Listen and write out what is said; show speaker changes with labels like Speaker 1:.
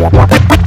Speaker 1: Yeah.